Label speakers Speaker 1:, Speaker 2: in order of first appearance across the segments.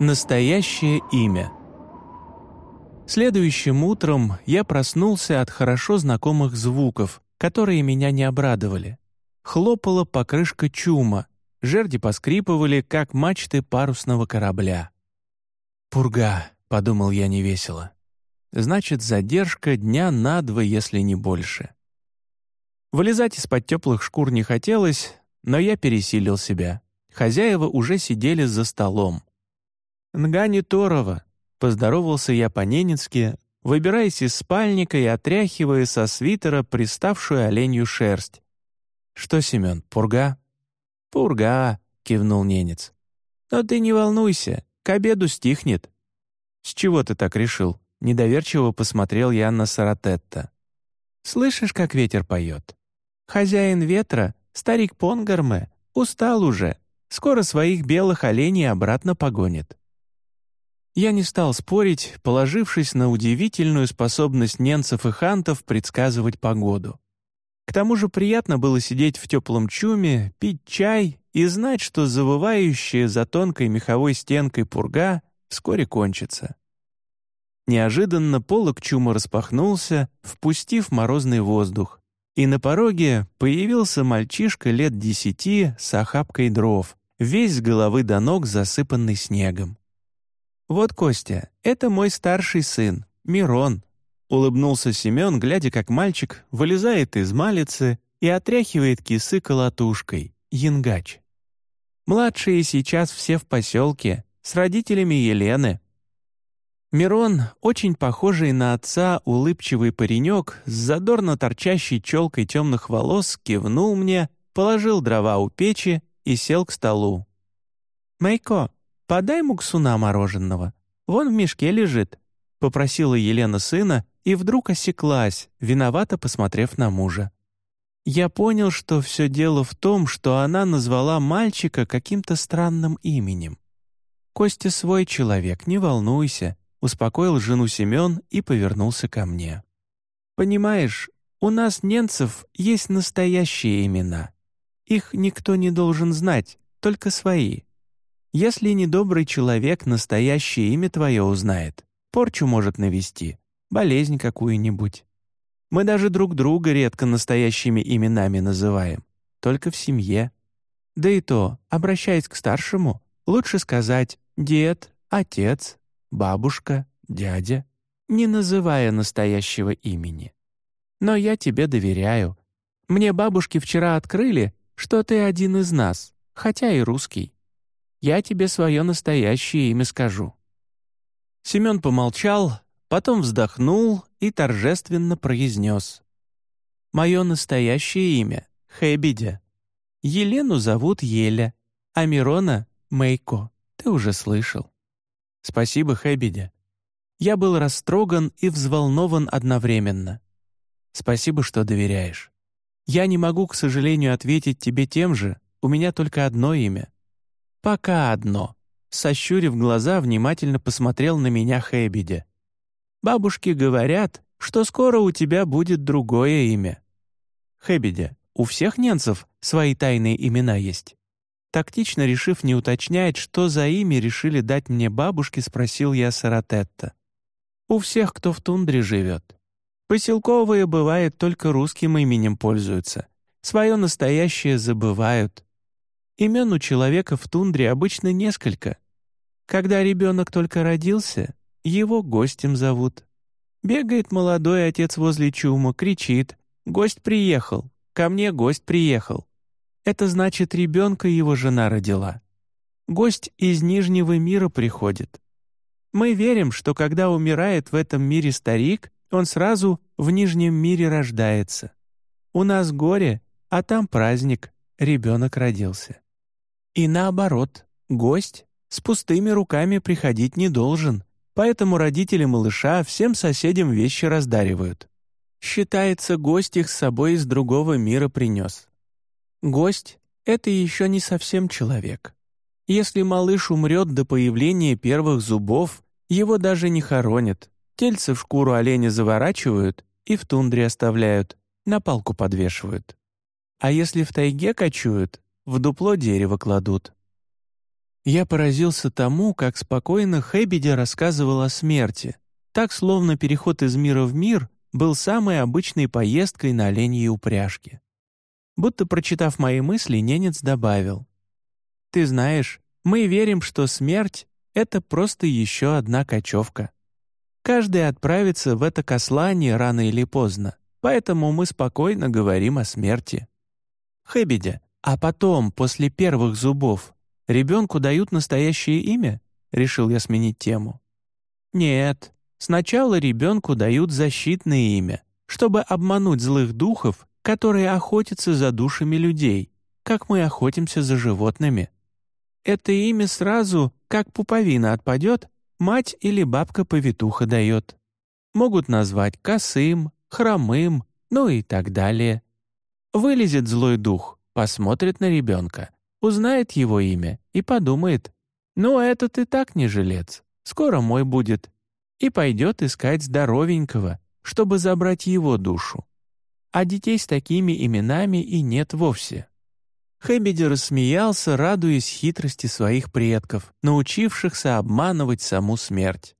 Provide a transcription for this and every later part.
Speaker 1: Настоящее имя. Следующим утром я проснулся от хорошо знакомых звуков, которые меня не обрадовали. Хлопала покрышка чума, жерди поскрипывали, как мачты парусного корабля. «Пурга», — подумал я невесело. «Значит, задержка дня на два, если не больше». Вылезать из-под теплых шкур не хотелось, но я пересилил себя. Хозяева уже сидели за столом. «Нгани Торова», — поздоровался я по-ненецки, выбираясь из спальника и отряхивая со свитера приставшую оленью шерсть. «Что, Семен, пурга?» «Пурга», — кивнул ненец. «Но ты не волнуйся, к обеду стихнет». «С чего ты так решил?» — недоверчиво посмотрел я на Саратетта. «Слышишь, как ветер поет? Хозяин ветра, старик Понгарме, устал уже, скоро своих белых оленей обратно погонит. Я не стал спорить, положившись на удивительную способность ненцев и хантов предсказывать погоду. К тому же приятно было сидеть в теплом чуме, пить чай и знать, что завывающая за тонкой меховой стенкой пурга вскоре кончится. Неожиданно полок чума распахнулся, впустив морозный воздух, и на пороге появился мальчишка лет десяти с охапкой дров, весь с головы до ног засыпанный снегом. «Вот, Костя, это мой старший сын, Мирон», — улыбнулся Семен, глядя, как мальчик вылезает из малицы и отряхивает кисы колотушкой, янгач. «Младшие сейчас все в поселке, с родителями Елены». Мирон, очень похожий на отца улыбчивый паренек с задорно торчащей челкой темных волос, кивнул мне, положил дрова у печи и сел к столу. «Майко, «Подай муксуна мороженого. Вон в мешке лежит», — попросила Елена сына и вдруг осеклась, виновато посмотрев на мужа. Я понял, что все дело в том, что она назвала мальчика каким-то странным именем. «Костя свой человек, не волнуйся», — успокоил жену Семен и повернулся ко мне. «Понимаешь, у нас, немцев, есть настоящие имена. Их никто не должен знать, только свои. Если недобрый человек настоящее имя твое узнает, порчу может навести, болезнь какую-нибудь. Мы даже друг друга редко настоящими именами называем, только в семье. Да и то, обращаясь к старшему, лучше сказать «дед», «отец», «бабушка», «дядя», не называя настоящего имени. Но я тебе доверяю. Мне бабушки вчера открыли, что ты один из нас, хотя и русский я тебе свое настоящее имя скажу». Семен помолчал, потом вздохнул и торжественно произнес. «Мое настоящее имя — Хэбидя. Елену зовут Еля, а Мирона — Мейко. Ты уже слышал». «Спасибо, Хэбидя. Я был растроган и взволнован одновременно. Спасибо, что доверяешь. Я не могу, к сожалению, ответить тебе тем же, у меня только одно имя — «Пока одно», — сощурив глаза, внимательно посмотрел на меня Хэбиде. «Бабушки говорят, что скоро у тебя будет другое имя». «Хэбиде, у всех немцев свои тайные имена есть?» Тактично решив не уточнять, что за имя решили дать мне бабушки, спросил я Саратетта. «У всех, кто в тундре живет. Поселковые, бывает, только русским именем пользуются. Свое настоящее забывают. Имен у человека в тундре обычно несколько. Когда ребенок только родился, его гостем зовут. Бегает молодой отец возле чума, кричит «Гость приехал! Ко мне гость приехал!» Это значит, ребенка его жена родила. Гость из Нижнего мира приходит. Мы верим, что когда умирает в этом мире старик, он сразу в Нижнем мире рождается. У нас горе, а там праздник, ребенок родился. И наоборот, гость с пустыми руками приходить не должен, поэтому родители малыша всем соседям вещи раздаривают. Считается, гость их с собой из другого мира принес. Гость — это еще не совсем человек. Если малыш умрет до появления первых зубов, его даже не хоронят, тельце в шкуру оленя заворачивают и в тундре оставляют, на палку подвешивают. А если в тайге кочуют, в дупло дерево кладут. Я поразился тому, как спокойно Хэбиди рассказывал о смерти, так словно переход из мира в мир был самой обычной поездкой на оленьей упряжке. Будто прочитав мои мысли, ненец добавил. «Ты знаешь, мы верим, что смерть — это просто еще одна кочевка. Каждый отправится в это кослание рано или поздно, поэтому мы спокойно говорим о смерти. Хэбидя, а потом, после первых зубов, ребенку дают настоящее имя?» — решил я сменить тему. «Нет, сначала ребенку дают защитное имя, чтобы обмануть злых духов которые охотятся за душами людей, как мы охотимся за животными. Это имя сразу, как пуповина отпадет, мать или бабка-повитуха дает. Могут назвать косым, хромым, ну и так далее. Вылезет злой дух, посмотрит на ребенка, узнает его имя и подумает, «Ну, этот и так не жилец, скоро мой будет», и пойдет искать здоровенького, чтобы забрать его душу а детей с такими именами и нет вовсе. Хэбиди рассмеялся, радуясь хитрости своих предков, научившихся обманывать саму смерть.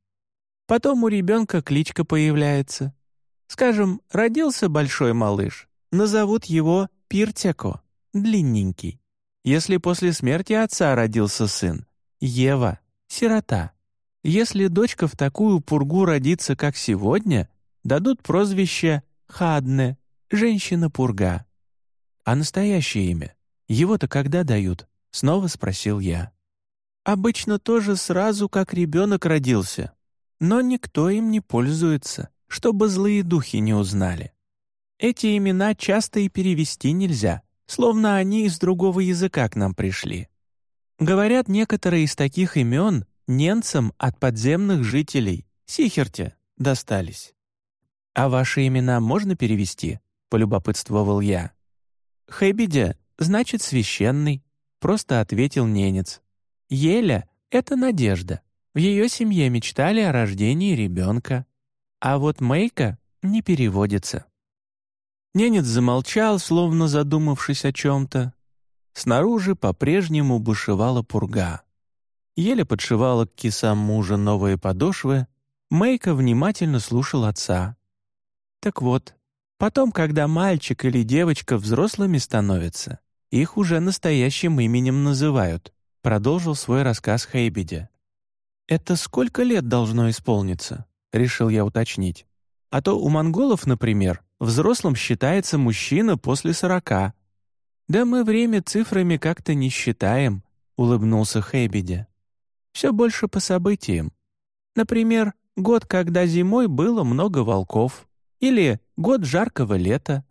Speaker 1: Потом у ребенка кличка появляется. Скажем, родился большой малыш, назовут его Пиртяко, длинненький. Если после смерти отца родился сын, Ева, сирота. Если дочка в такую пургу родится, как сегодня, дадут прозвище Хадне, Женщина-пурга. А настоящее имя? Его-то когда дают? Снова спросил я. Обычно тоже сразу, как ребенок родился. Но никто им не пользуется, чтобы злые духи не узнали. Эти имена часто и перевести нельзя, словно они из другого языка к нам пришли. Говорят, некоторые из таких имен ненцам от подземных жителей, Сихерте, достались. А ваши имена можно перевести? — полюбопытствовал я. «Хэбидя, значит, священный», — просто ответил ненец. «Еля — это надежда. В ее семье мечтали о рождении ребенка. А вот Мейка не переводится». Ненец замолчал, словно задумавшись о чем-то. Снаружи по-прежнему бушевала пурга. Еле подшивала к кисам мужа новые подошвы, Мейка внимательно слушал отца. Так вот, Потом, когда мальчик или девочка взрослыми становятся, их уже настоящим именем называют», — продолжил свой рассказ Хейбиде. «Это сколько лет должно исполниться?» — решил я уточнить. «А то у монголов, например, взрослым считается мужчина после сорока». «Да мы время цифрами как-то не считаем», — улыбнулся Хейбиде. «Все больше по событиям. Например, год, когда зимой было много волков, или год жаркого лета.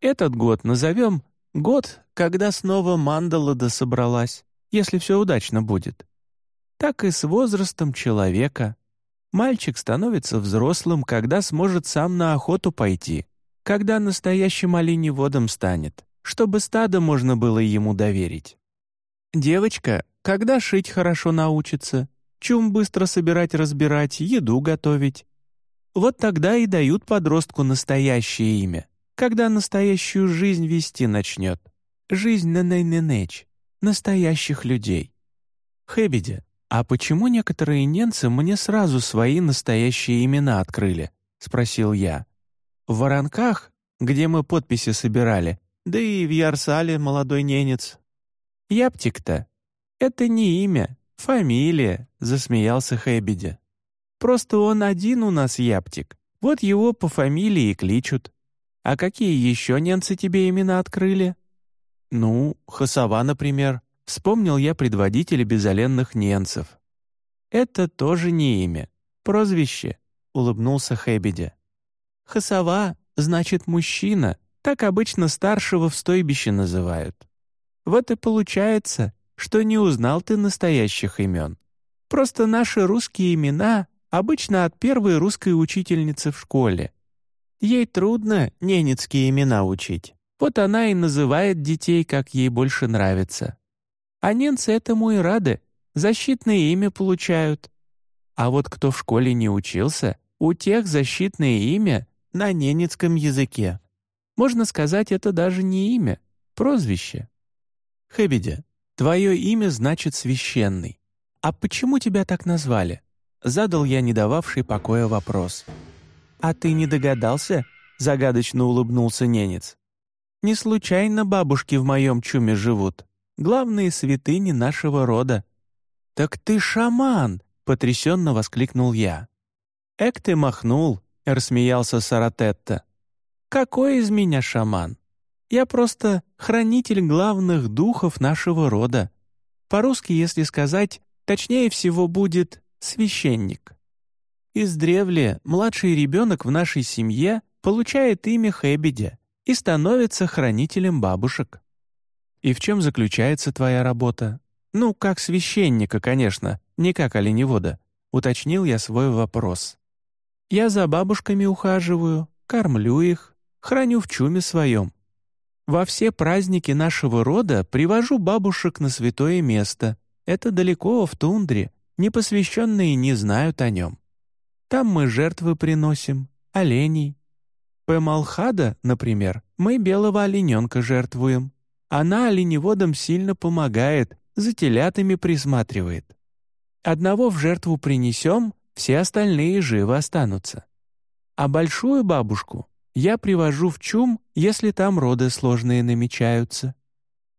Speaker 1: Этот год назовем год, когда снова мандала собралась, если все удачно будет. Так и с возрастом человека. Мальчик становится взрослым, когда сможет сам на охоту пойти, когда настоящим оленеводом станет, чтобы стадо можно было ему доверить. Девочка, когда шить хорошо научится, чум быстро собирать-разбирать, еду готовить, вот тогда и дают подростку настоящее имя, когда настоящую жизнь вести начнет. Жизнь на Нейненеч, настоящих людей. Хэбиди, а почему некоторые ненцы мне сразу свои настоящие имена открыли? Спросил я. В Воронках, где мы подписи собирали, да и в Ярсале молодой ненец. Яптик-то. Это не имя, фамилия, засмеялся Хэбиди. Просто он один у нас яптик. Вот его по фамилии и кличут. А какие еще ненцы тебе имена открыли? Ну, Хасава, например. Вспомнил я предводителя безоленных ненцев. Это тоже не имя. Прозвище, улыбнулся Хэбиде. Хасава значит мужчина. Так обычно старшего в стойбище называют. Вот и получается, что не узнал ты настоящих имен. Просто наши русские имена Обычно от первой русской учительницы в школе. Ей трудно ненецкие имена учить. Вот она и называет детей, как ей больше нравится. А ненцы этому и рады, защитное имя получают. А вот кто в школе не учился, у тех защитное имя на ненецком языке. Можно сказать, это даже не имя, прозвище. Хэбидя, Твое имя значит «священный». А почему тебя так назвали?» Задал я не дававший покоя вопрос. «А ты не догадался?» — загадочно улыбнулся ненец. «Не случайно бабушки в моем чуме живут. Главные святыни нашего рода». «Так ты шаман!» — потрясенно воскликнул я. «Эк ты махнул!» — рассмеялся Саратетта. «Какой из меня шаман? Я просто хранитель главных духов нашего рода. По-русски, если сказать, точнее всего будет «священник». Издревле младший ребенок в нашей семье получает имя Хэбидя и становится хранителем бабушек. И в чем заключается твоя работа? Ну, как священника, конечно, не как оленевода. Уточнил я свой вопрос. Я за бабушками ухаживаю, кормлю их, храню в чуме своем. Во все праздники нашего рода привожу бабушек на святое место. Это далеко в тундре, непосвященные не знают о нем. Там мы жертвы приносим, оленей. Пемалхада, например, мы белого олененка жертвуем. Она оленеводам сильно помогает, за телятами присматривает. Одного в жертву принесем, все остальные живы останутся. А большую бабушку я привожу в чум, если там роды сложные намечаются.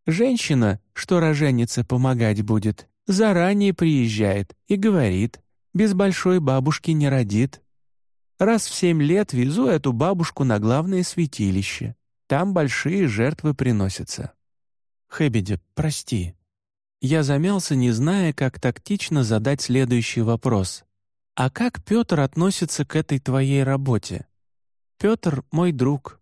Speaker 1: Женщина, что роженице помогать будет, заранее приезжает и говорит, без большой бабушки не родит. Раз в семь лет везу эту бабушку на главное святилище. Там большие жертвы приносятся. Хэбиди, прости. Я замялся, не зная, как тактично задать следующий вопрос. А как Петр относится к этой твоей работе? Петр — мой друг.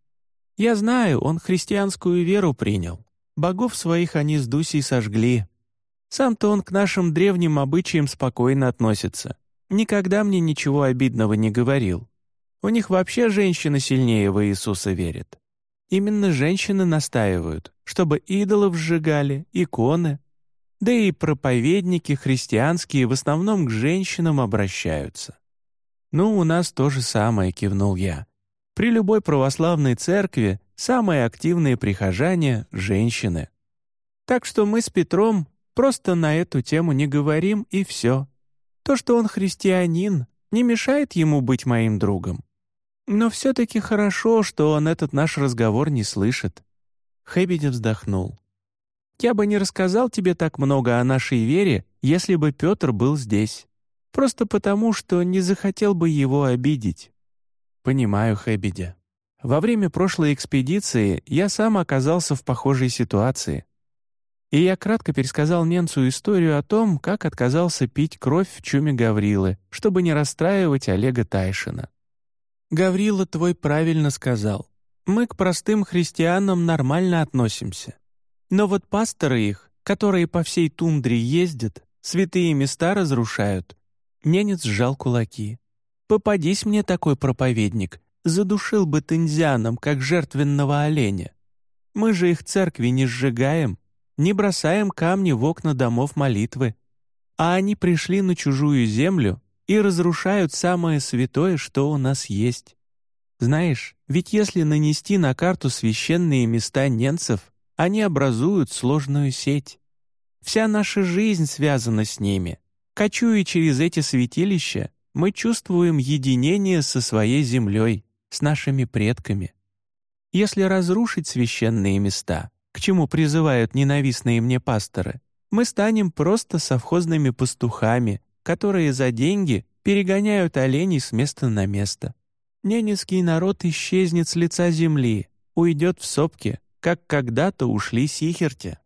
Speaker 1: Я знаю, он христианскую веру принял. Богов своих они с Дусей сожгли. Сам-то он к нашим древним обычаям спокойно относится. Никогда мне ничего обидного не говорил. У них вообще женщины сильнее в Иисуса верят. Именно женщины настаивают, чтобы идолов сжигали, иконы. Да и проповедники христианские в основном к женщинам обращаются. «Ну, у нас то же самое», — кивнул я. При любой православной церкви самые активные прихожане — женщины. Так что мы с Петром просто на эту тему не говорим, и все. То, что он христианин, не мешает ему быть моим другом. Но все-таки хорошо, что он этот наш разговор не слышит». Хэбиди вздохнул. «Я бы не рассказал тебе так много о нашей вере, если бы Петр был здесь. Просто потому, что не захотел бы его обидеть. «Понимаю, Хэбиди. Во время прошлой экспедиции я сам оказался в похожей ситуации. И я кратко пересказал Ненцу историю о том, как отказался пить кровь в чуме Гаврилы, чтобы не расстраивать Олега Тайшина. «Гаврила твой правильно сказал. Мы к простым христианам нормально относимся. Но вот пасторы их, которые по всей тундре ездят, святые места разрушают». Ненец сжал кулаки. Попадись мне такой проповедник, задушил бы тынзяном, как жертвенного оленя. Мы же их церкви не сжигаем, не бросаем камни в окна домов молитвы, а они пришли на чужую землю и разрушают самое святое, что у нас есть. Знаешь, ведь если нанести на карту священные места ненцев, они образуют сложную сеть. Вся наша жизнь связана с ними. Кочуя через эти святилища, мы чувствуем единение со своей землей, с нашими предками. Если разрушить священные места, к чему призывают ненавистные мне пасторы, мы станем просто совхозными пастухами, которые за деньги перегоняют оленей с места на место. Ненецкий народ исчезнет с лица земли, уйдет в сопки, как когда-то ушли сихерти.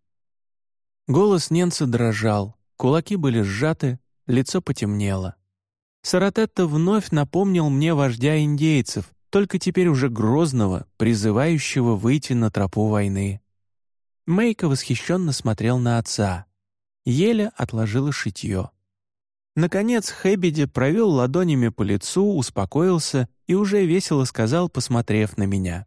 Speaker 1: Голос Ненца дрожал, кулаки были сжаты, лицо потемнело. Саратетта вновь напомнил мне вождя индейцев, только теперь уже грозного, призывающего выйти на тропу войны. Мейка восхищенно смотрел на отца. Еля отложила шитье. Наконец Хэбиди провел ладонями по лицу, успокоился и уже весело сказал, посмотрев на меня.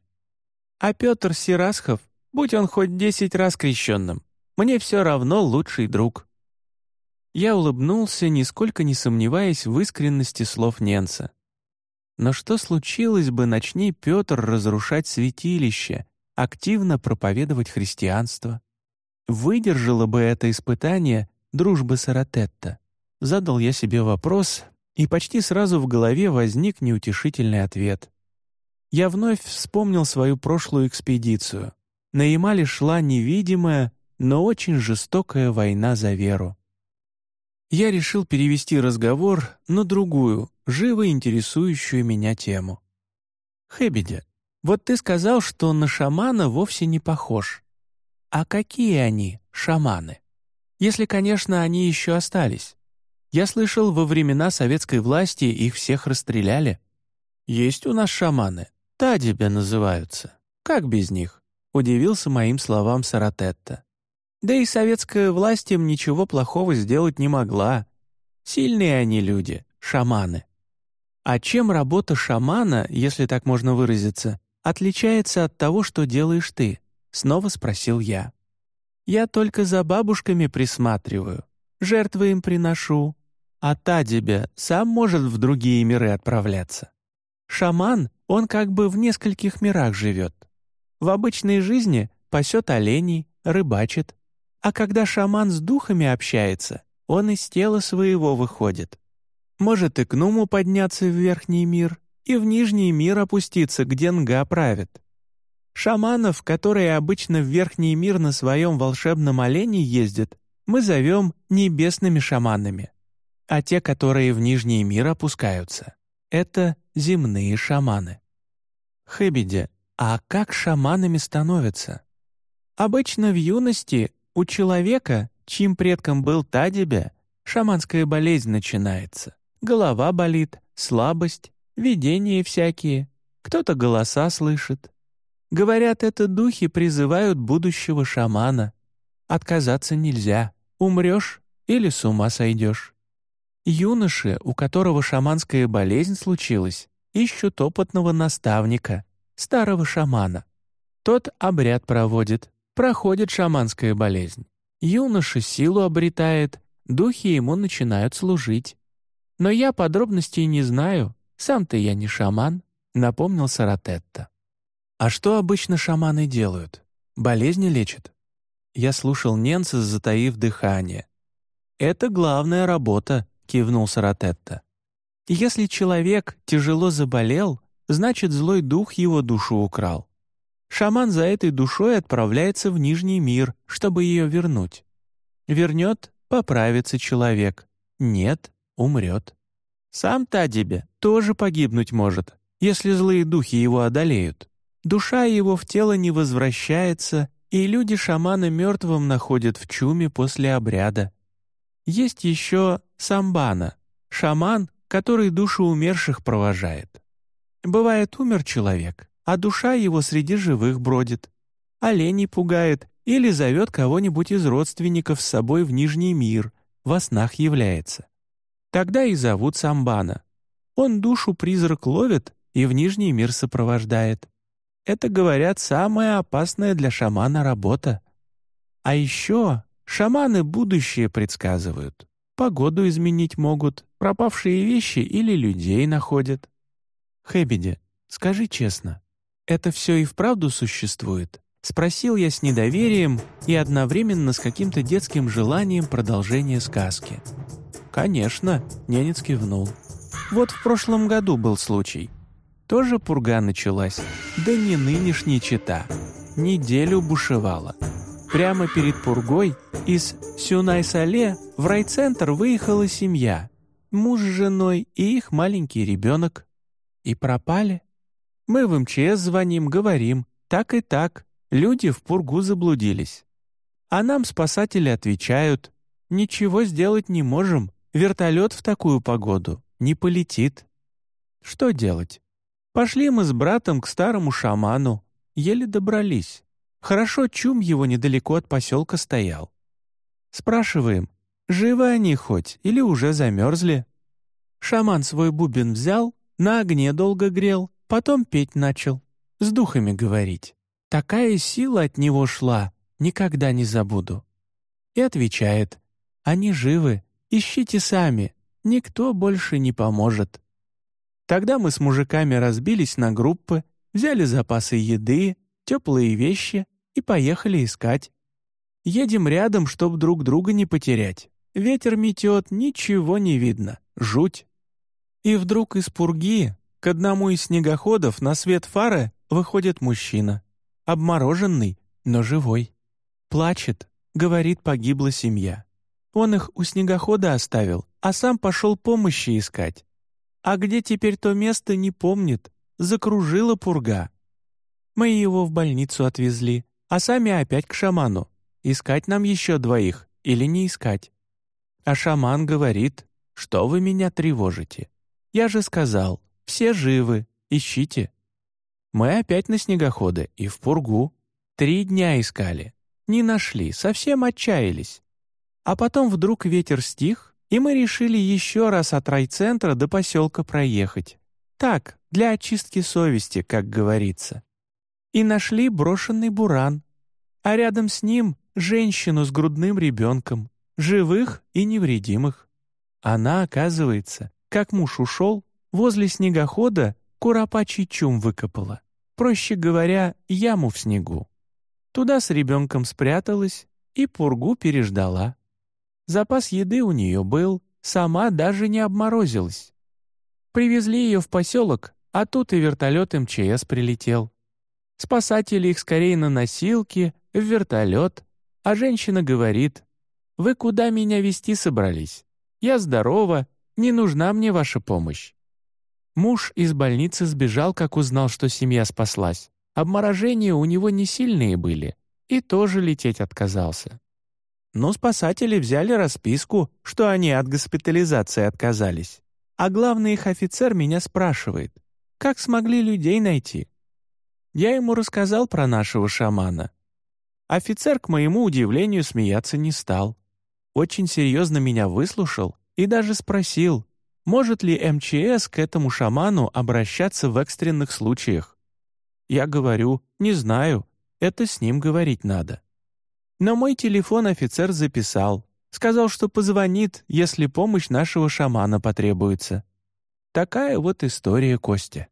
Speaker 1: «А Петр Сирасхов, будь он хоть десять раз крещенным, мне все равно лучший друг». Я улыбнулся, нисколько не сомневаясь в искренности слов Ненца. Но что случилось бы, начни Петр разрушать святилище, активно проповедовать христианство? выдержала бы это испытание дружбы Саратетта? Задал я себе вопрос, и почти сразу в голове возник неутешительный ответ. Я вновь вспомнил свою прошлую экспедицию. На Ямале шла невидимая, но очень жестокая война за веру. Я решил перевести разговор на другую, живо интересующую меня тему. «Хэбиди, вот ты сказал, что на шамана вовсе не похож. А какие они, шаманы? Если, конечно, они еще остались. Я слышал, во времена советской власти их всех расстреляли. Есть у нас шаманы, Тадибя называются. Как без них?» Удивился моим словам Саратетта. Да и советская власть им ничего плохого сделать не могла. Сильные они люди, шаманы. А чем работа шамана, если так можно выразиться, отличается от того, что делаешь ты? Снова спросил я. Я только за бабушками присматриваю, жертвы им приношу, а Тадибя сам может в другие миры отправляться. Шаман, он как бы в нескольких мирах живет. В обычной жизни пасет оленей, рыбачит, а когда шаман с духами общается, он из тела своего выходит. Может и к Нуму подняться в верхний мир, и в нижний мир опуститься, где Нга правит. Шаманов, которые обычно в верхний мир на своем волшебном олене ездят, мы зовем небесными шаманами. А те, которые в нижний мир опускаются, это земные шаманы. Хэбиде, а как шаманами становятся? Обычно в юности у человека, чьим предком был Тадибя, шаманская болезнь начинается. Голова болит, слабость, видения всякие. Кто-то голоса слышит. Говорят, это духи призывают будущего шамана. Отказаться нельзя. Умрешь или с ума сойдешь. Юноши, у которого шаманская болезнь случилась, ищут опытного наставника, старого шамана. Тот обряд проводит, Проходит шаманская болезнь. Юноша силу обретает, духи ему начинают служить. Но я подробностей не знаю, сам-то я не шаман, напомнил Саратетта. А что обычно шаманы делают? Болезни лечат? Я слушал Ненца, затаив дыхание. «Это главная работа», — кивнул Саратетта. «Если человек тяжело заболел, значит, злой дух его душу украл. Шаман за этой душой отправляется в Нижний мир, чтобы ее вернуть. Вернет — поправится человек. Нет — умрет. Сам Тадибе тоже погибнуть может, если злые духи его одолеют. Душа его в тело не возвращается, и люди шамана мертвым находят в чуме после обряда. Есть еще самбана, шаман, который душу умерших провожает. Бывает, умер человек, а душа его среди живых бродит. Оленей пугает или зовет кого-нибудь из родственников с собой в Нижний мир, во снах является. Тогда и зовут Самбана. Он душу призрак ловит и в Нижний мир сопровождает. Это, говорят, самая опасная для шамана работа. А еще шаманы будущее предсказывают. Погоду изменить могут, пропавшие вещи или людей находят. Хэбиди, скажи честно, это все и вправду существует?» Спросил я с недоверием и одновременно с каким-то детским желанием продолжения сказки. «Конечно», — ненец кивнул. «Вот в прошлом году был случай. Тоже пурга началась, да не нынешняя чита. Неделю бушевала. Прямо перед пургой из Сюнай-Сале в райцентр выехала семья. Муж с женой и их маленький ребенок. И пропали. Мы в МЧС звоним, говорим, так и так, люди в пургу заблудились. А нам спасатели отвечают, ничего сделать не можем, вертолет в такую погоду не полетит. Что делать? Пошли мы с братом к старому шаману, еле добрались. Хорошо чум его недалеко от поселка стоял. Спрашиваем, живы они хоть или уже замерзли? Шаман свой бубен взял, на огне долго грел, Потом петь начал, с духами говорить. Такая сила от него шла, никогда не забуду. И отвечает, они живы, ищите сами, никто больше не поможет. Тогда мы с мужиками разбились на группы, взяли запасы еды, теплые вещи и поехали искать. Едем рядом, чтоб друг друга не потерять. Ветер метет, ничего не видно. Жуть. И вдруг из пурги к одному из снегоходов на свет фары выходит мужчина. Обмороженный, но живой. Плачет, говорит, погибла семья. Он их у снегохода оставил, а сам пошел помощи искать. А где теперь то место, не помнит. Закружила пурга. Мы его в больницу отвезли, а сами опять к шаману. Искать нам еще двоих или не искать? А шаман говорит, что вы меня тревожите. Я же сказал, все живы, ищите. Мы опять на снегоходы и в пургу. Три дня искали. Не нашли, совсем отчаялись. А потом вдруг ветер стих, и мы решили еще раз от райцентра до поселка проехать. Так, для очистки совести, как говорится. И нашли брошенный буран. А рядом с ним женщину с грудным ребенком, живых и невредимых. Она, оказывается, как муж ушел, возле снегохода куропачий чум выкопала. Проще говоря, яму в снегу. Туда с ребенком спряталась и пургу переждала. Запас еды у нее был, сама даже не обморозилась. Привезли ее в поселок, а тут и вертолет МЧС прилетел. Спасатели их скорее на носилки, в вертолет, а женщина говорит, «Вы куда меня вести собрались? Я здорова, не нужна мне ваша помощь». Муж из больницы сбежал, как узнал, что семья спаслась. Обморожения у него не сильные были, и тоже лететь отказался. Но спасатели взяли расписку, что они от госпитализации отказались. А главный их офицер меня спрашивает, как смогли людей найти? Я ему рассказал про нашего шамана. Офицер, к моему удивлению, смеяться не стал. Очень серьезно меня выслушал и даже спросил, может ли МЧС к этому шаману обращаться в экстренных случаях. Я говорю, не знаю, это с ним говорить надо. Но мой телефон офицер записал. Сказал, что позвонит, если помощь нашего шамана потребуется. Такая вот история Костя.